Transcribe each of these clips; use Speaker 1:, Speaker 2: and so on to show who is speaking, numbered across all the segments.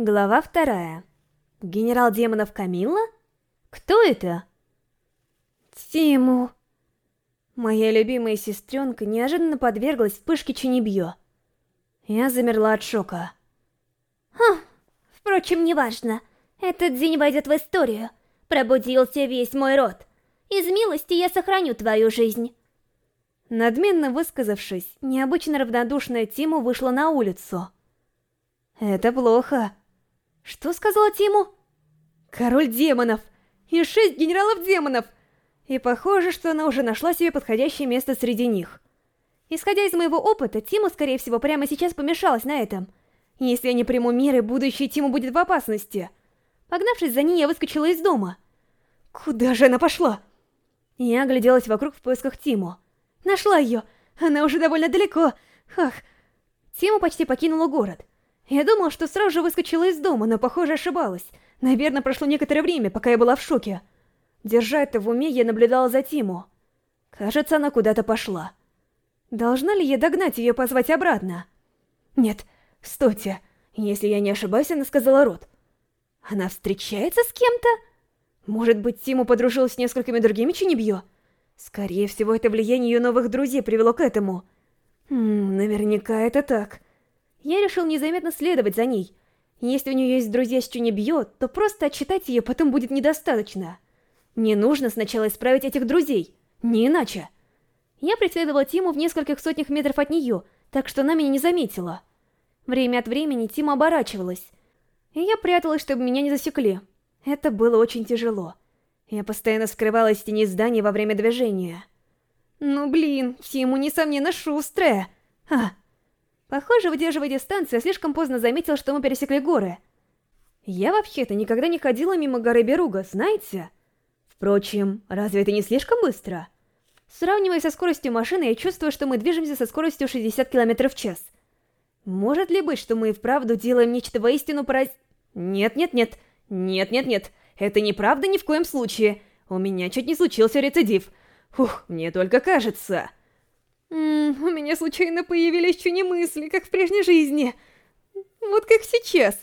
Speaker 1: Глава вторая. Генерал демонов Камилла? Кто это? Тиму. Моя любимая сестренка неожиданно подверглась вспышке Чунибьё. Я замерла от шока.
Speaker 2: Хм, впрочем, неважно. Этот день войдет в историю. Пробудился весь мой род. Из милости я сохраню твою жизнь.
Speaker 1: Надменно высказавшись, необычно равнодушная Тиму вышла на улицу. Это плохо. Что сказала Тиму? Король демонов! И шесть генералов демонов! И похоже, что она уже нашла себе подходящее место среди них. Исходя из моего опыта, Тиму, скорее всего, прямо сейчас помешалась на этом. Если я не приму меры, будущее Тиму будет в опасности. Погнавшись за ней, я выскочила из дома. Куда же она пошла? Я огляделась вокруг в поисках Тиму. Нашла ее! Она уже довольно далеко. Ах. Тиму почти покинула город. Я думала, что сразу же выскочила из дома, но, похоже, ошибалась. Наверное, прошло некоторое время, пока я была в шоке. Держа это в уме, я наблюдала за Тиму. Кажется, она куда-то пошла. Должна ли я догнать ее и позвать обратно? Нет, стойте. Если я не ошибаюсь, она сказала рот. Она встречается с кем-то? Может быть, Тиму подружилась с несколькими другими Чинебьё? Скорее всего, это влияние ее новых друзей привело к этому. Хм, наверняка это так. Я решил незаметно следовать за ней. Если у нее есть друзья с Чунебьё, то просто отчитать ее потом будет недостаточно. Мне нужно сначала исправить этих друзей, не иначе. Я преследовала Тиму в нескольких сотнях метров от нее, так что она меня не заметила. Время от времени Тима оборачивалась, и я пряталась, чтобы меня не засекли. Это было очень тяжело. Я постоянно скрывалась в тени здания во время движения. Ну блин, Тиму, несомненно, шустрая. А, Похоже, выдерживая дистанцию, я слишком поздно заметил, что мы пересекли горы. Я вообще-то никогда не ходила мимо горы Беруга, знаете? Впрочем, разве это не слишком быстро? Сравнивая со скоростью машины, я чувствую, что мы движемся со скоростью 60 км в час. Может ли быть, что мы и вправду делаем нечто воистину пораз... Нет-нет-нет, нет-нет-нет, это неправда ни в коем случае. У меня чуть не случился рецидив. Ух, мне только кажется. М у меня случайно появились чуни мысли, как в прежней жизни. Вот как сейчас.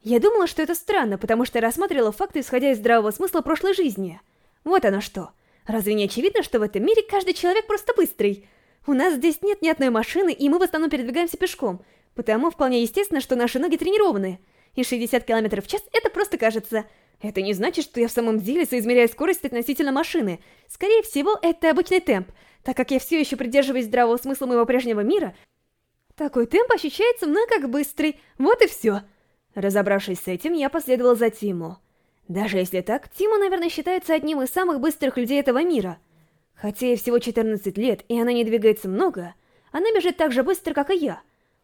Speaker 1: Я думала, что это странно, потому что рассматривала факты, исходя из здравого смысла прошлой жизни. Вот оно что. Разве не очевидно, что в этом мире каждый человек просто быстрый? У нас здесь нет ни одной машины, и мы в основном передвигаемся пешком, потому вполне естественно, что наши ноги тренированы. И 60 км в час это просто кажется. Это не значит, что я в самом деле соизмеряю скорость относительно машины. Скорее всего, это обычный темп — так как я все еще придерживаюсь здравого смысла моего прежнего мира, такой темп ощущается мной как быстрый, вот и все. Разобравшись с этим, я последовал за Тиму. Даже если так, Тиму, наверное, считается одним из самых быстрых людей этого мира. Хотя ей всего 14 лет, и она не двигается много, она бежит так же быстро, как и я.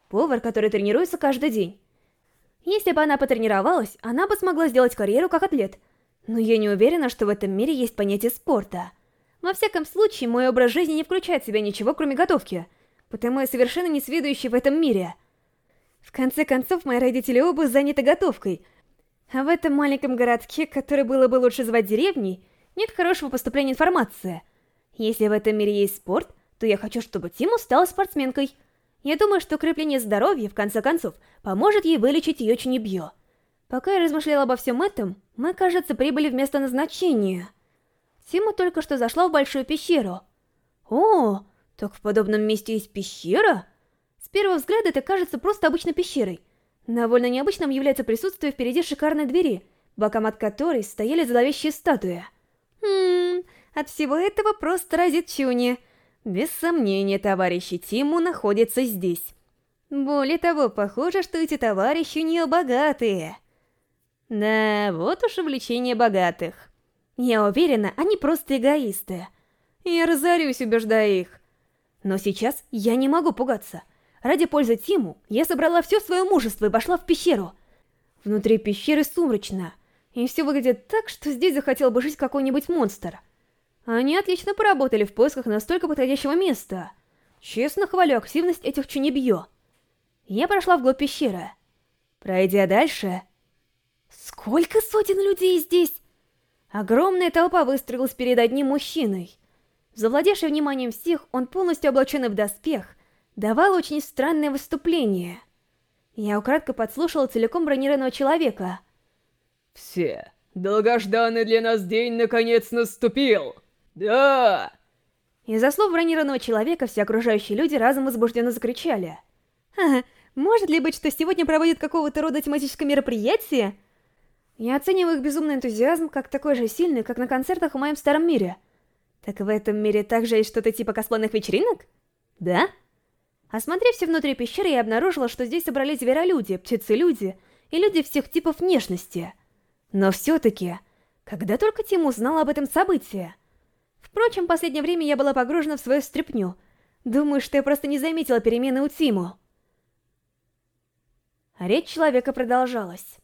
Speaker 1: Повар, который тренируется каждый день. Если бы она потренировалась, она бы смогла сделать карьеру как атлет. Но я не уверена, что в этом мире есть понятие спорта. Во всяком случае, мой образ жизни не включает в себя ничего, кроме готовки, потому я совершенно не сведущий в этом мире. В конце концов, мои родители оба заняты готовкой, а в этом маленьком городке, который было бы лучше звать деревней, нет хорошего поступления информации. Если в этом мире есть спорт, то я хочу, чтобы Тиму стала спортсменкой. Я думаю, что укрепление здоровья, в конце концов, поможет ей вылечить ее чунебьё. Пока я размышляла обо всем этом, мы, кажется, прибыли в место назначения — Тима только что зашла в большую пещеру. О, так в подобном месте есть пещера? С первого взгляда это кажется просто обычной пещерой. Довольно необычным является присутствие впереди шикарной двери, бокам от которой стояли зловещие статуи. Хм, от всего этого просто разит Чуни. Без сомнения, товарищи Тиму находятся здесь. Более того, похоже, что эти товарищи у нее богатые. Да, вот уж увлечение богатых. Я уверена, они просто эгоисты. Я разорюсь, убеждая их. Но сейчас я не могу пугаться. Ради пользы Тиму я собрала все свое мужество и пошла в пещеру. Внутри пещеры сумрачно, и все выглядит так, что здесь захотел бы жить какой-нибудь монстр. Они отлично поработали в поисках настолько подходящего места. Честно хвалю активность этих чунебьё. Я прошла вглубь пещеры. Пройдя дальше... Сколько сотен людей здесь? Огромная толпа выстроилась перед одним мужчиной. Завладевший вниманием всех, он полностью облаченный в доспех, давал очень странное выступление. Я украдко подслушала целиком бронированного человека.
Speaker 3: Все. Долгожданный для нас день наконец наступил. Да!
Speaker 1: Из-за слов бронированного человека все окружающие люди разом возбужденно закричали. Ха, может ли быть, что сегодня проводят какого-то рода тематическое мероприятие? Я оцениваю их безумный энтузиазм как такой же сильный, как на концертах в моем старом мире. Так в этом мире также есть что-то типа косплейных вечеринок? Да? Осмотрев все внутри пещеры, я обнаружила, что здесь собрались зверолюди, птицы-люди и люди всех типов внешности. Но все-таки, когда только Тим узнал об этом событии... Впрочем, в последнее время я была погружена в свою стряпню. Думаю, что я просто не заметила перемены у Тиму. Речь человека продолжалась.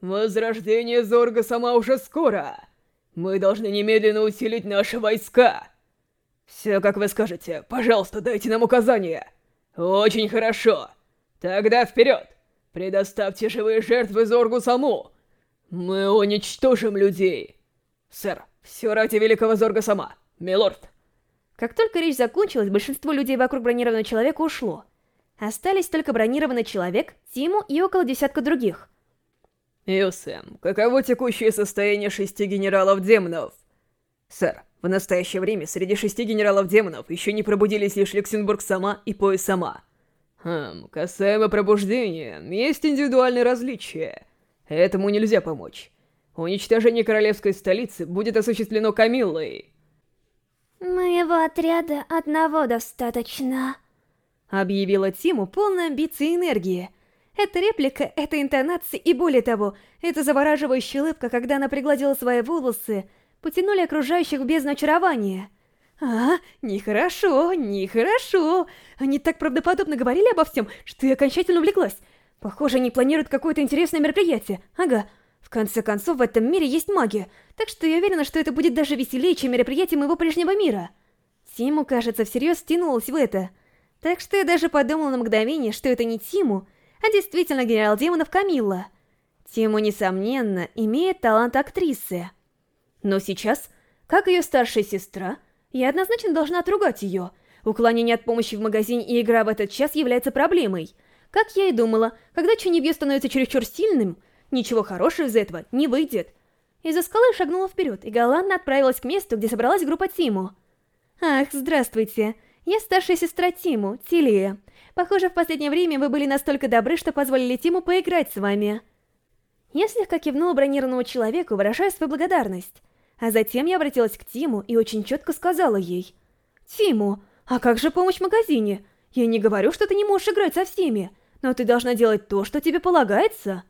Speaker 3: Возрождение Зорга сама уже скоро. Мы должны немедленно усилить наши войска. Все, как вы скажете. Пожалуйста, дайте нам указания. Очень хорошо. Тогда вперед. Предоставьте живые жертвы Зоргу саму. Мы уничтожим людей. Сэр, все ради великого Зорга сама. Милорд.
Speaker 1: Как только речь закончилась, большинство людей вокруг бронированного человека ушло. Остались только бронированный человек, Тиму и около десятка других.
Speaker 3: Юсэм, каково текущее состояние шести генералов-демонов? Сэр, в настоящее время среди шести генералов-демонов еще не пробудились лишь Люксембург сама и Пояс сама. Хм, касаемо пробуждения, есть индивидуальные различия. Этому нельзя помочь. Уничтожение королевской столицы будет осуществлено Камиллой.
Speaker 2: Моего отряда одного достаточно.
Speaker 1: Объявила Тиму полная амбиции и энергии. Эта реплика, эта интонация и более того, эта завораживающая улыбка, когда она пригладила свои волосы, потянули окружающих в бездну очарования. А, нехорошо, нехорошо. Они так правдоподобно говорили обо всем, что я окончательно увлеклась. Похоже, они планируют какое-то интересное мероприятие. Ага. В конце концов, в этом мире есть магия, так что я уверена, что это будет даже веселее, чем мероприятие моего прежнего мира. Тиму, кажется, всерьез втянулась в это. Так что я даже подумала на мгновение, что это не Тиму, а действительно генерал демонов Камилла. Тиму, несомненно, имеет талант актрисы. Но сейчас, как ее старшая сестра, я однозначно должна отругать ее. Уклонение от помощи в магазине и игра в этот час является проблемой. Как я и думала, когда Чунибьё становится чересчур сильным, ничего хорошего из этого не выйдет. Из-за скалы шагнула вперед и галантно отправилась к месту, где собралась группа Тиму. Ах, здравствуйте. Я старшая сестра Тиму, Тилия. Похоже, в последнее время вы были настолько добры, что позволили Тиму поиграть с вами. Я слегка кивнула бронированному человеку, выражая свою благодарность. А затем я обратилась к Тиму и очень четко сказала ей. «Тиму, а как же помощь в магазине? Я не говорю, что ты не можешь играть со всеми, но ты должна делать то, что тебе полагается».